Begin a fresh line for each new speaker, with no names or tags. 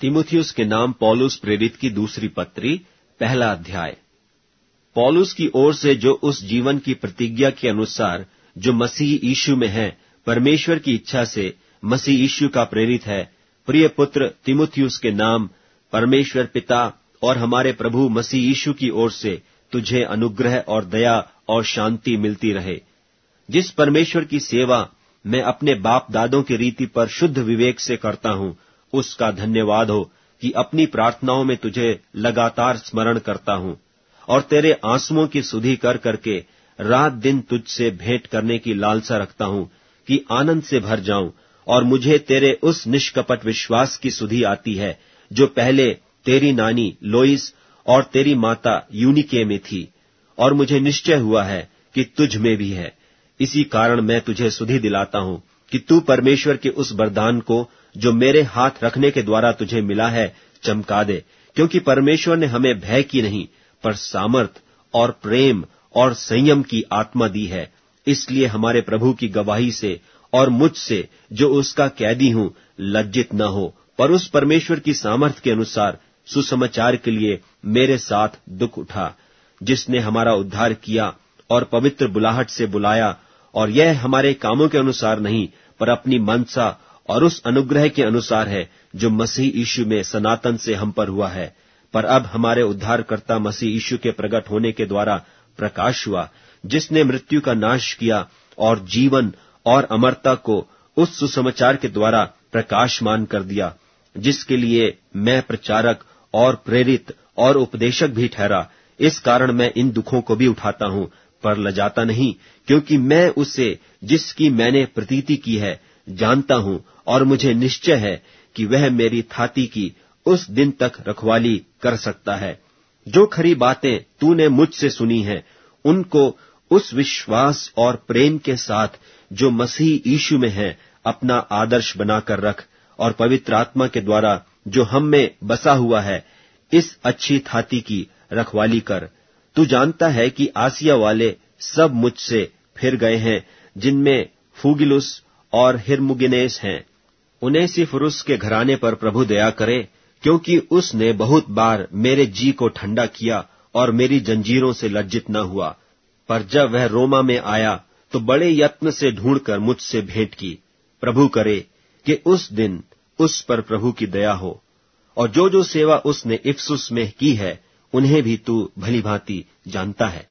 तिमुथियुस के नाम पौलुस प्रेरित की दूसरी पत्री, पहला अध्याय। पौलुस की ओर से जो उस जीवन की प्रतिज्ञा के अनुसार जो मसीह यीशु में है, परमेश्वर की इच्छा से मसीह यीशु का प्रेरित है, प्रिय पुत्र तिमुथियुस के नाम, परमेश्वर पिता और हमारे प्रभु मसीह यीशु की ओर से तुझे अनुग्रह और दया और शांति मिलती रहे। जिस परमेश्वर की सेवा मैं अपने बाप दादों की रीति पर शुद्ध विवेक से करता हूँ उसका धन्यवाद हो कि अपनी प्रार्थनाओं में तुझे लगातार स्मरण करता हूँ और तेरे आंसुओं की सुधि कर करके रात दिन तुझसे भेंट करने की लालसा रखता हूँ कि आनंद से भर जाऊँ और मुझे तेरे उस निष्कपट विश्वास की सुधि आती है जो पहले तेरी नानी लोइस और तेरी माता यूनिके में थी और मुझे निश्चय हुआ है कि तुझ में भी है। इसी कारण मैं तुझे सुधि दिलाता हूँ कि तू परमेश्वर के उस वरदान को, जो मेरे हाथ रखने के द्वारा तुझे मिला है, चमका दे, क्योंकि परमेश्वर ने हमें भय की नहीं, पर सामर्थ और प्रेम और संयम की आत्मा दी है। इसलिए हमारे प्रभु की गवाही से और मुझसे, जो उसका कैदी हूँ, लज्जित न हो, पर उस परमेश्वर की सामर्थ के अनुसार, सुसमाचार के लिए मेरे साथ दुख उठा, जिसने हमारा उद्धार किया और पवित्र बुलाहट से बुलाया और यह हमारे कामों के अनुसार नहीं, पर अपनी मनसा और उस अनुग्रह के अनुसार है, जो मसीह यीशु में सनातन से हम पर हुआ है। पर अब हमारे उद्धारकर्ता मसीह यीशु के प्रकट होने के द्वारा प्रकाश हुआ, जिसने मृत्यु का नाश किया और जीवन और अमरता को उस सुसमाचार के द्वारा प्रकाशमान कर दिया, जिसके लिए मैं प्रचारक और प्रेरित और उपदेशक भी ठहरा। इस कारण मैं इन दुखों को भी उठाता हूँ पर लजाता नहीं, क्योंकि मैं उसे, जिसकी मैंने प्रतीति की है, जानता हूँ, और मुझे निश्चय है कि वह मेरी थाती की उस दिन तक रखवाली कर सकता है। जो खरी बातें तूने मुझसे सुनी हैं, उनको उस विश्वास और प्रेम के साथ जो मसीह यीशु में है, अपना आदर्श बनाकर रख, और पवित्र आत्मा के द्वारा जो हम में बसा हुआ है, इस अच्छी थाती की रखवाली कर। तू जानता है कि आसिया वाले सब मुझसे फिर गए हैं, जिनमें फूगिलुस और हिरमुगिनेस हैं। उन्हें सिफरुस के घराने पर प्रभु दया करे, क्योंकि उसने बहुत बार मेरे जी को ठंडा किया और मेरी जंजीरों से लज्जित न हुआ। पर जब वह रोमा में आया तो बड़े यत्न से ढूंढकर मुझसे भेंट की। प्रभु करे कि उस दिन उस पर प्रभु की दया हो। और जो जो सेवा उसने इफ्सुस में की है उन्हें भी तू भली भांति जानता है।